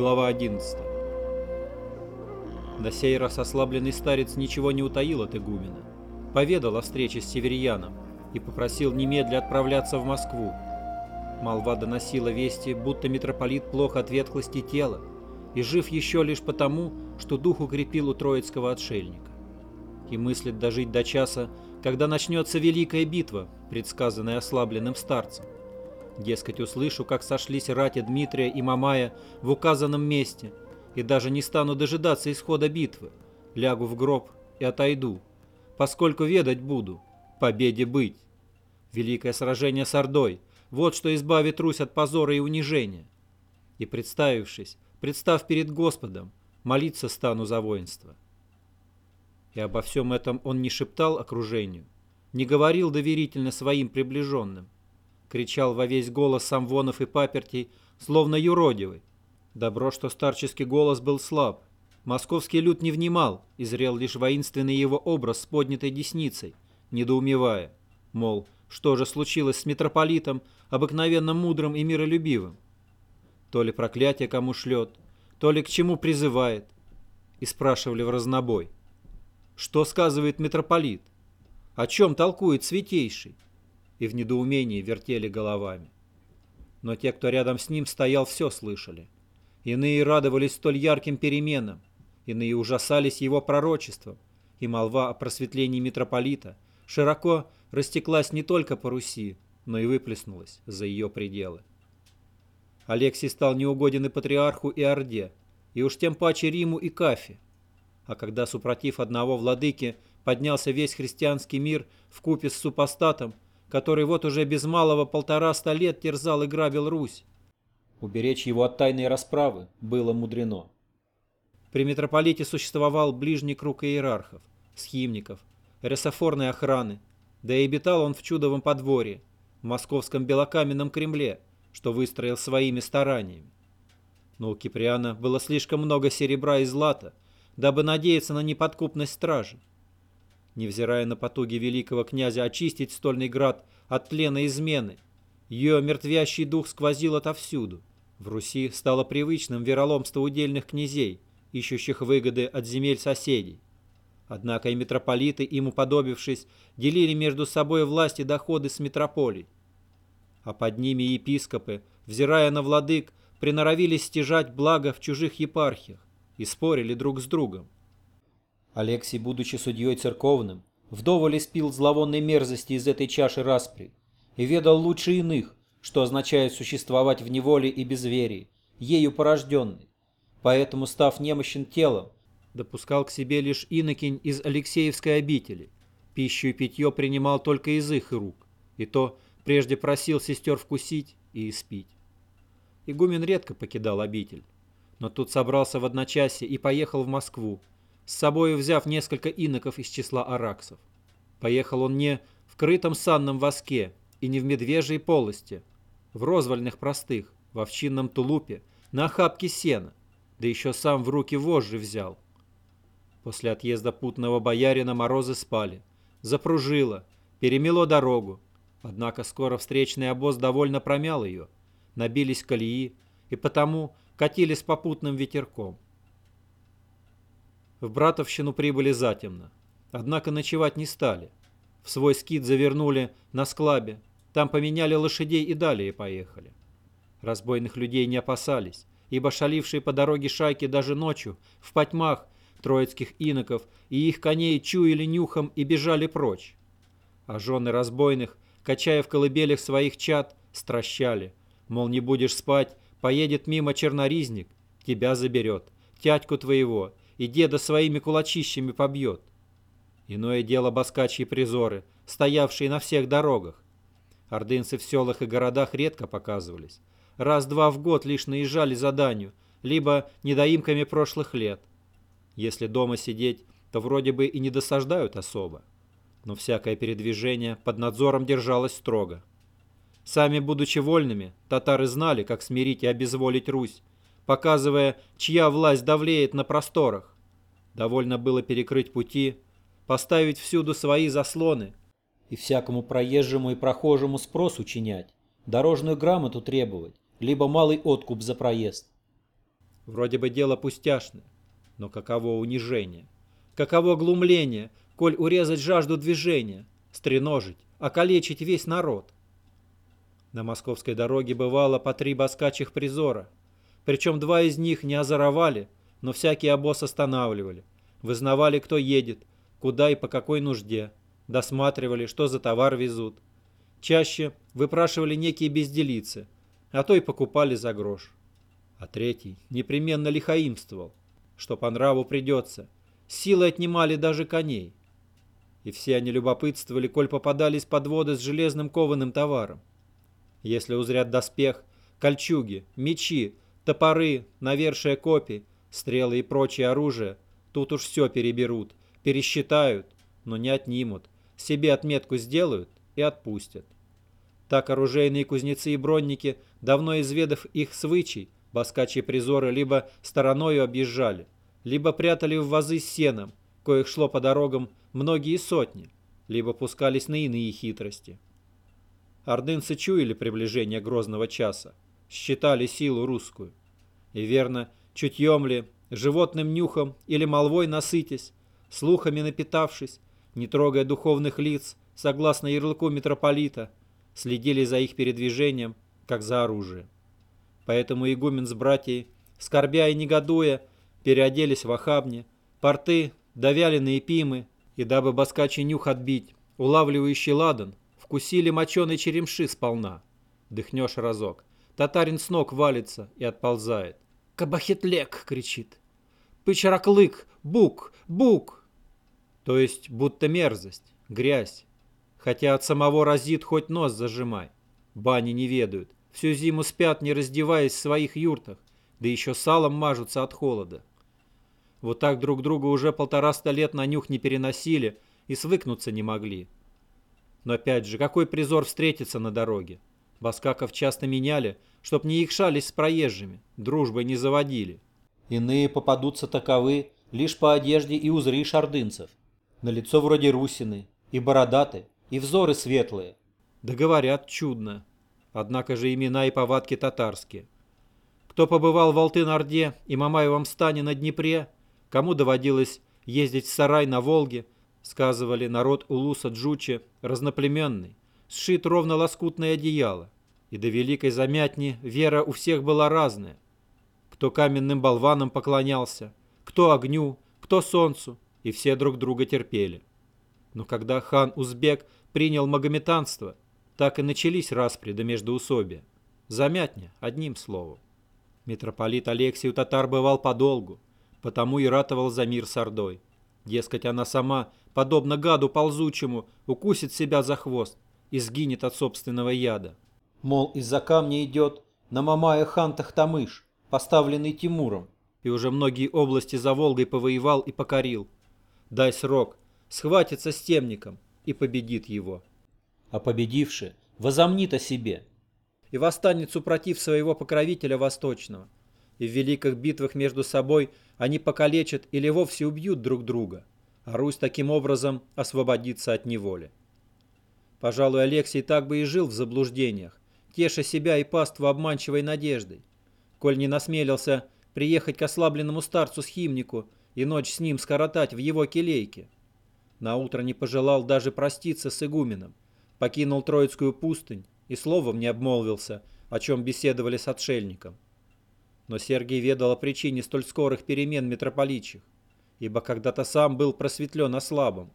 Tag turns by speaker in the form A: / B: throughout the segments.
A: Глава 11 На сей раз ослабленный старец ничего не утаил от игумена. Поведал о встрече с северяном и попросил немедля отправляться в Москву. Молва доносила вести, будто митрополит плохо от ветхлости тела и жив еще лишь потому, что дух укрепил у троицкого отшельника. И мыслит дожить до часа, когда начнется великая битва, предсказанная ослабленным старцем. Дескать, услышу, как сошлись рати Дмитрия и Мамая в указанном месте, и даже не стану дожидаться исхода битвы. Лягу в гроб и отойду, поскольку ведать буду, победе быть. Великое сражение с Ордой, вот что избавит Русь от позора и унижения. И представившись, представ перед Господом, молиться стану за воинство. И обо всем этом он не шептал окружению, не говорил доверительно своим приближенным, кричал во весь голос Самвонов и Папертий, словно юродивый. Добро, что старческий голос был слаб. Московский люд не внимал, и зрел лишь воинственный его образ с поднятой десницей, недоумевая, мол, что же случилось с митрополитом, обыкновенно мудрым и миролюбивым? То ли проклятие кому шлет, то ли к чему призывает. И спрашивали в разнобой. Что сказывает митрополит? О чем толкует святейший? И в недоумении вертели головами. Но те, кто рядом с ним стоял, все слышали. Иные радовались столь ярким переменам, иные ужасались его пророчеством, и молва о просветлении митрополита широко растеклась не только по Руси, но и выплеснулась за ее пределы. Алексий стал неугоден и патриарху, и Орде, и уж тем паче Риму и Кафе. А когда, супротив одного владыки, поднялся весь христианский мир в купе с супостатом, который вот уже без малого полтораста лет терзал и грабил Русь. Уберечь его от тайной расправы было мудрено. При митрополите существовал ближний круг иерархов, схимников, ресофорной охраны, да и обитал он в чудовом подворье, в московском белокаменном Кремле, что выстроил своими стараниями. Но у Киприана было слишком много серебра и злата, дабы надеяться на неподкупность стражи невзирая на потуги великого князя очистить стольный град от тлена измены. Ее мертвящий дух сквозил отовсюду. В Руси стало привычным вероломство удельных князей, ищущих выгоды от земель соседей. Однако и митрополиты, им уподобившись, делили между собой власть и доходы с митрополий. А под ними епископы, взирая на владык, приноровились стяжать благо в чужих епархиях и спорили друг с другом. Алексий, будучи судьей церковным, вдоволь испил зловонной мерзости из этой чаши распри и ведал лучше иных, что означает существовать в неволе и безверии, ею порожденный. Поэтому, став немощен телом, допускал к себе лишь инокинь из Алексеевской обители. Пищу и питье принимал только из их рук, и то прежде просил сестер вкусить и испить. Игумен редко покидал обитель, но тут собрался в одночасье и поехал в Москву, с собой взяв несколько иноков из числа араксов. Поехал он не в крытом санном воске и не в медвежьей полости, в розвольных простых, в овчинном тулупе, на охапке сена, да еще сам в руки вожжи взял. После отъезда путного боярина морозы спали, запружило, перемело дорогу, однако скоро встречный обоз довольно промял ее, набились колеи и потому катили с попутным ветерком. В Братовщину прибыли затемно. Однако ночевать не стали. В свой скит завернули на склабе. Там поменяли лошадей и далее поехали. Разбойных людей не опасались, ибо шалившие по дороге шайки даже ночью, в потьмах, троицких иноков и их коней чуяли нюхом и бежали прочь. А жены разбойных, качая в колыбелях своих чад, стращали. Мол, не будешь спать, поедет мимо черноризник, тебя заберет, тятьку твоего, и деда своими кулачищами побьет. Иное дело баскачьи призоры, стоявшие на всех дорогах. Ордынцы в селах и городах редко показывались. Раз-два в год лишь наезжали за данью, либо недоимками прошлых лет. Если дома сидеть, то вроде бы и не досаждают особо. Но всякое передвижение под надзором держалось строго. Сами будучи вольными, татары знали, как смирить и обезволить Русь, показывая, чья власть давлеет на просторах. Довольно было перекрыть пути, поставить всюду свои заслоны и всякому проезжему и прохожему спрос учинять, дорожную грамоту требовать, либо малый откуп за проезд. Вроде бы дело пустяшное, но каково унижение, каково глумление, коль урезать жажду движения, стреножить, околечить весь народ. На московской дороге бывало по три баскачих призора, причем два из них не озоровали, но всякий обоз останавливали, вызнавали, кто едет, куда и по какой нужде, досматривали, что за товар везут. Чаще выпрашивали некие безделицы, а то и покупали за грош. А третий непременно лихаимствовал, что по нраву придется. Силы отнимали даже коней. И все они любопытствовали, коль попадались подводы с железным кованым товаром. Если узрят доспех, кольчуги, мечи, топоры, навершие копий, стрелы и прочее оружие, тут уж все переберут, пересчитают, но не отнимут, себе отметку сделают и отпустят. Так оружейные кузнецы и бронники, давно изведав их свычей, баскачьи призоры либо стороною объезжали, либо прятали в вазы с сеном, коих шло по дорогам многие сотни, либо пускались на иные хитрости. Ордынцы чуяли приближение грозного часа, считали силу русскую. И верно, чутьем ли, животным нюхом или молвой насытясь, слухами напитавшись, не трогая духовных лиц, согласно ярлыку митрополита, следили за их передвижением, как за оружие. Поэтому игумен с братьей, скорбя и негодуя, переоделись в охабни, порты, давяленные пимы, и дабы баскачий нюх отбить, улавливающий ладан, вкусили моченой черемши сполна. Дыхнешь разок, татарин с ног валится и отползает. «Кабахетлек!» — кричит. «Пычараклык! Бук! Бук!» То есть будто мерзость, грязь. Хотя от самого разит хоть нос зажимай. Бани не ведают. Всю зиму спят, не раздеваясь в своих юртах, да еще салом мажутся от холода. Вот так друг друга уже полтораста лет на нюх не переносили и свыкнуться не могли. Но опять же, какой призор встретится на дороге? Баскаков часто меняли, чтоб не якшались с проезжими, дружбой не заводили. Иные попадутся таковы лишь по одежде и узришь ордынцев. На лицо вроде русины, и бородаты, и взоры светлые. Да говорят, чудно. Однако же имена и повадки татарские. Кто побывал в Алтын-Орде и Мамаевом стане на Днепре, кому доводилось ездить в сарай на Волге, сказывали народ Улуса Джучи разноплеменный, сшит ровно лоскутное одеяло, и до великой замятни вера у всех была разная. Кто каменным болванам поклонялся, кто огню, кто солнцу, и все друг друга терпели. Но когда хан Узбек принял магометанство, так и начались распри до междоусобия. Замятня, одним словом. Митрополит Алексий у татар бывал подолгу, потому и ратовал за мир с Ордой. Дескать, она сама, подобно гаду ползучему, укусит себя за хвост и сгинет от собственного яда. Мол, из-за камня идет на Мамая хан Тахтамыш, поставленный Тимуром, и уже многие области за Волгой повоевал и покорил. Дай срок, схватится с темником и победит его а победивший возомнит о себе и восстанет супротив своего покровителя Восточного. И в великих битвах между собой они покалечат или вовсе убьют друг друга, а Русь таким образом освободится от неволи. Пожалуй, Алексей так бы и жил в заблуждениях, теша себя и паству обманчивой надеждой, коль не насмелился приехать к ослабленному старцу схимнику и ночь с ним скоротать в его келейке. Наутро не пожелал даже проститься с игуменом, покинул Троицкую пустынь и словом не обмолвился, о чем беседовали с отшельником. Но Сергий ведал о причине столь скорых перемен митрополичих, ибо когда-то сам был просветлен о слабом.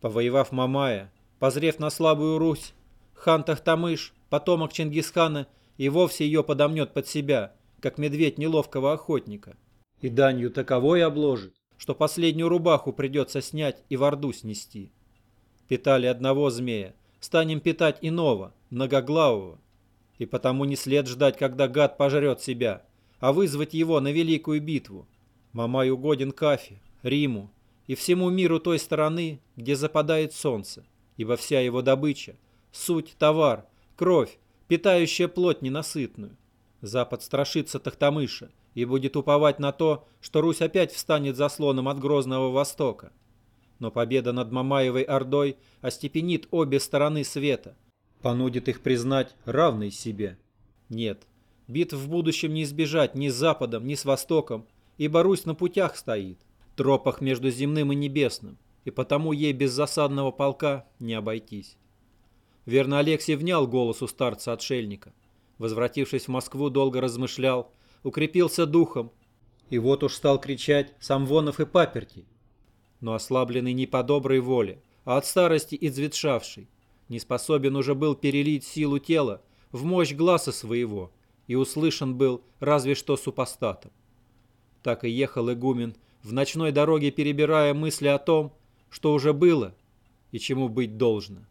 A: Повоевав Мамая, позрев на слабую Русь, хан Тахтамыш, потомок Чингисхана, и вовсе ее подомнет под себя, как медведь неловкого охотника. И данью таковой обложит, что последнюю рубаху придется снять и в Орду снести. Питали одного змея, станем питать иного, многоглавого. И потому не след ждать, когда гад пожрет себя, а вызвать его на великую битву. Мамай угоден Кафе, Риму и всему миру той стороны, где западает солнце, ибо вся его добыча – суть, товар, кровь, питающая плоть ненасытную. Запад страшится Тахтамыша и будет уповать на то, что Русь опять встанет заслоном от грозного Востока но победа над Мамаевой Ордой остепенит обе стороны света, понудит их признать равной себе. Нет, Битв в будущем не избежать ни с Западом, ни с Востоком, ибо Русь на путях стоит, тропах между земным и небесным, и потому ей без засадного полка не обойтись. Верно, Алексей внял голосу старца-отшельника. Возвратившись в Москву, долго размышлял, укрепился духом, и вот уж стал кричать Самвонов и Паперти. Но ослабленный не по доброй воле, а от старости и цветшавший, не способен уже был перелить силу тела в мощь глаза своего, и услышан был разве что супостатом. Так и ехал игумен в ночной дороге, перебирая мысли о том, что уже было и чему быть должно.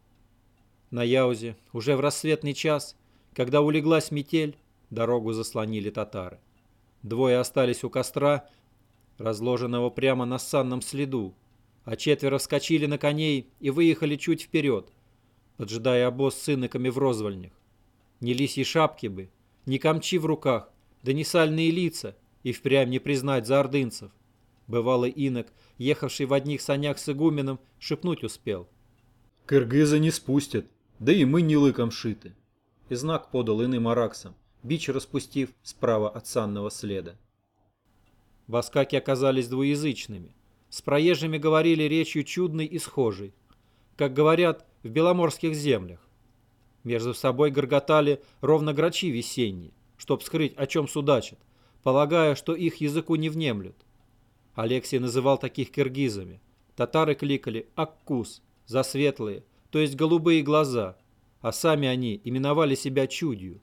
A: На Яузе уже в рассветный час, когда улеглась метель, дорогу заслонили татары. Двое остались у костра, разложенного прямо на санном следу, а четверо вскочили на коней и выехали чуть вперед, поджидая обоз с иноками в розвольнях. Ни лисьи шапки бы, ни камчи в руках, да ни сальные лица, и впрямь не признать за ордынцев. Бывалый инок, ехавший в одних санях с игуменом, шепнуть успел.
B: «Кыргызы не спустят!» Да и мы не лыком шиты. И знак подал иным араксам, бич распустив справа от санного следа.
A: Баскаки оказались двуязычными. С проезжими говорили речью чудной и схожей, как говорят в беломорских землях. Между собой горготали ровно грачи весенние, чтоб скрыть, о чем судачат, полагая, что их языку не внемлют. Алексей называл таких киргизами. Татары кликали «Аккус» за светлые, то есть голубые глаза, а сами они именовали себя чудью.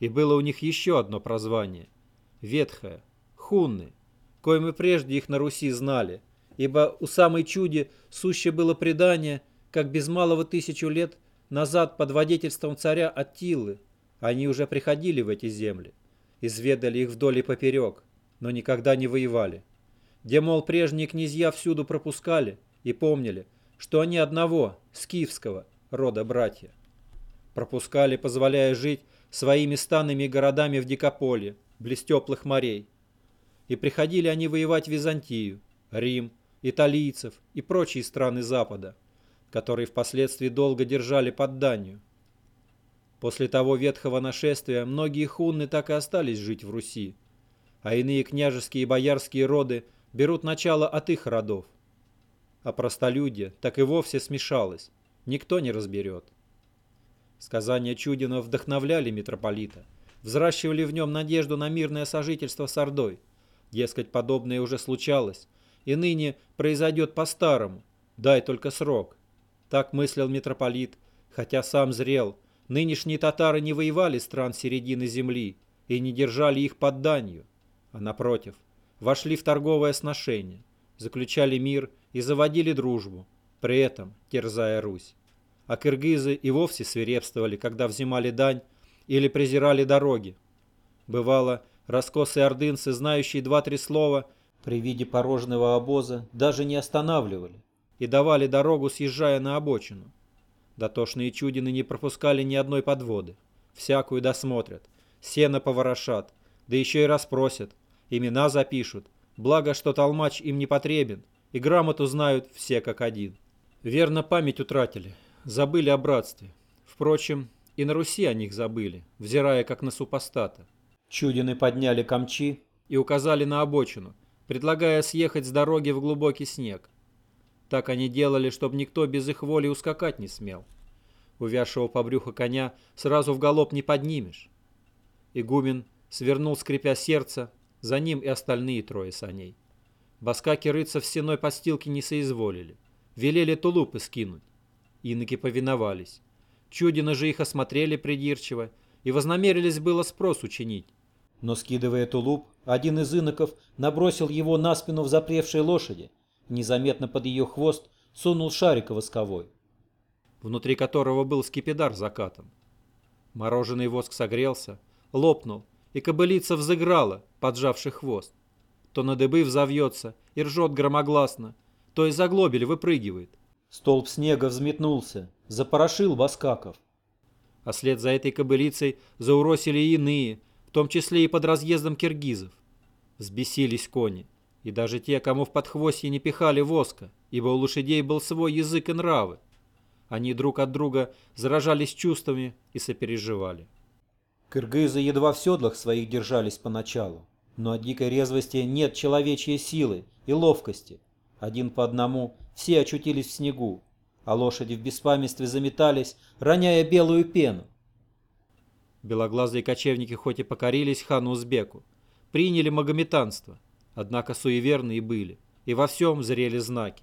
A: И было у них еще одно прозвание – ветхое, хунны, коим и прежде их на Руси знали, ибо у самой чуди суще было предание, как без малого тысячу лет назад под водительством царя Аттилы они уже приходили в эти земли, изведали их вдоль и поперек, но никогда не воевали. Где, мол, прежние князья всюду пропускали и помнили, что они одного, скифского, рода братья. Пропускали, позволяя жить своими станами и городами в Дикополе, близ теплых морей. И приходили они воевать Византию, Рим, италийцев и прочие страны Запада, которые впоследствии долго держали под данью. После того ветхого нашествия многие хунны так и остались жить в Руси, а иные княжеские и боярские роды берут начало от их родов а простолюдье так и вовсе смешалось, никто не разберет. Сказания Чудина вдохновляли митрополита, взращивали в нем надежду на мирное сожительство с Ордой. Дескать, подобное уже случалось, и ныне произойдет по-старому, дай только срок. Так мыслил митрополит, хотя сам зрел, нынешние татары не воевали стран середины земли и не держали их под данью, а напротив, вошли в торговое сношение, заключали мир и заводили дружбу, при этом терзая Русь. А кыргызы и вовсе свирепствовали, когда взимали дань или презирали дороги. Бывало, раскосые ордынцы, знающие два-три слова, при виде порожного обоза даже не останавливали и давали дорогу, съезжая на обочину. Дотошные чудины не пропускали ни одной подводы. Всякую досмотрят, сено поворошат, да еще и расспросят, имена запишут, благо, что толмач им не потребен, и грамоту знают все как один. Верно, память утратили, забыли о братстве. Впрочем, и на Руси о них забыли, взирая как на супостата. Чудины подняли камчи и указали на обочину, предлагая съехать с дороги в глубокий снег. Так они делали, чтобы никто без их воли ускакать не смел. Увязшего по брюху коня сразу в галоп не поднимешь. Игумен свернул, скрипя сердце, за ним и остальные трое саней. Баскаки рыться в стеной подстилке не соизволили. Велели тулупы скинуть. Иноки повиновались. Чудина же их осмотрели придирчиво и вознамерились было спрос учинить. Но, скидывая тулуп, один из иноков набросил его на спину в запревшей лошади, незаметно под ее хвост сунул шарик восковой, внутри которого был скипидар закатом. Мороженый воск согрелся, лопнул, и кобылица взыграла, поджавший хвост то на дыбы взовьется и ржет громогласно, то из оглобель выпрыгивает. Столб снега взметнулся, запорошил баскаков. А след за этой кобылицей зауросили и иные, в том числе и под разъездом киргизов. Взбесились кони, и даже те, кому в подхвостье не пихали воска, ибо у лошадей был свой язык и нравы. Они друг от друга заражались чувствами и сопереживали. Кыргызы едва в седлах своих держались поначалу, но от дикой резвости нет человечьей силы и ловкости. Один по одному все очутились в снегу, а лошади в беспамятстве заметались, роняя белую пену. Белоглазые кочевники хоть и покорились хану Узбеку, приняли магометанство, однако суеверные были, и во всем зрели знаки.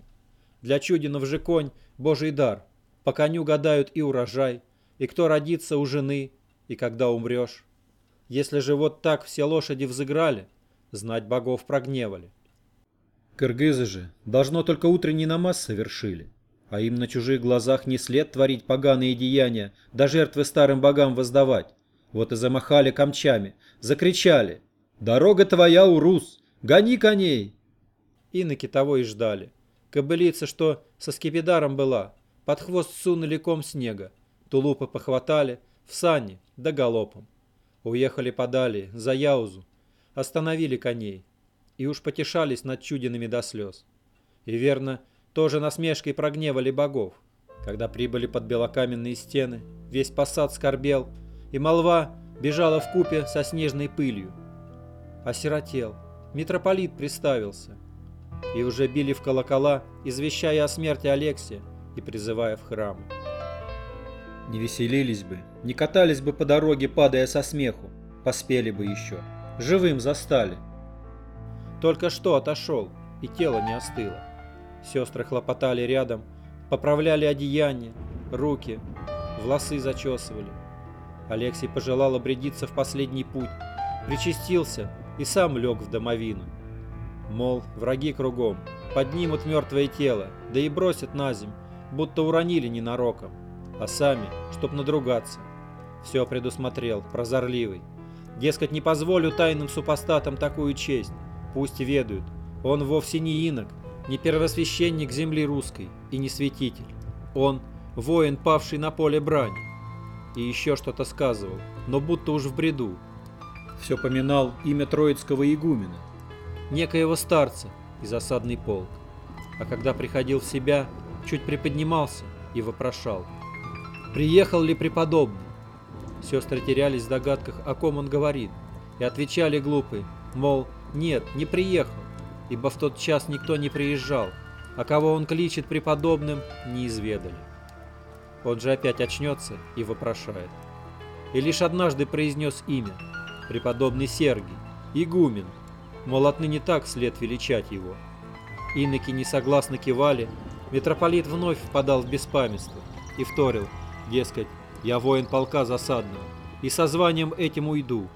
A: Для чудинов же конь – божий дар, по коню гадают и урожай, и кто родится у жены, и когда умрешь. Если же вот так все лошади взыграли, знать богов прогневали.
B: Кыргызы же, должно только утренний намаз совершили, а им на чужих глазах не след творить поганые деяния, да жертвы старым богам воздавать. Вот и замахали камчами, закричали «Дорога твоя, Урус! Гони коней!»
A: Иноки того и ждали. Кобылица, что со скипидаром была, под хвост сунули ком снега, тулупы похватали, в сани, да галопом. Уехали подали, за Яузу, остановили коней, и уж потешались над чудинами до слез. И верно, тоже насмешкой прогневали богов. Когда прибыли под белокаменные стены, весь посад скорбел, и молва бежала в купе со снежной пылью. Осиротел, митрополит приставился, и уже били в колокола, извещая о смерти Алексия и призывая в храм.
B: Не веселились бы, не катались бы по дороге, падая со смеху, поспели бы еще, живым застали.
A: Только что отошел, и тело не остыло. Сестры хлопотали рядом, поправляли одеяние, руки, волосы зачесывали. Алексей пожелал обрядиться в последний путь, причастился и сам лег в домовину. Мол, враги кругом, поднимут мертвое тело, да и бросят на земь, будто уронили ненароком, а сами, чтоб надругаться. Все предусмотрел, прозорливый. Дескать, не позволю тайным супостатам такую честь, пусть ведают. Он вовсе не инок, не первосвященник земли русской и не святитель. Он воин, павший на поле брани. И еще что-то сказывал, но будто уж в бреду.
B: Все поминал имя троицкого игумена.
A: Некоего старца из осадный полк. А когда приходил в себя, чуть приподнимался и вопрошал. «Приехал ли преподобный?» Сестры терялись в догадках, о ком он говорит, и отвечали глупые, мол, нет, не приехал, ибо в тот час никто не приезжал, а кого он кличет преподобным, не изведали. Он же опять очнется и вопрошает. И лишь однажды произнес имя, преподобный Сергий, игумен, мол, отныне так след величать его. Иноки несогласно кивали, митрополит вновь впадал в беспамятство и вторил, дескать, я воин полка засадного, и со званием этим уйду,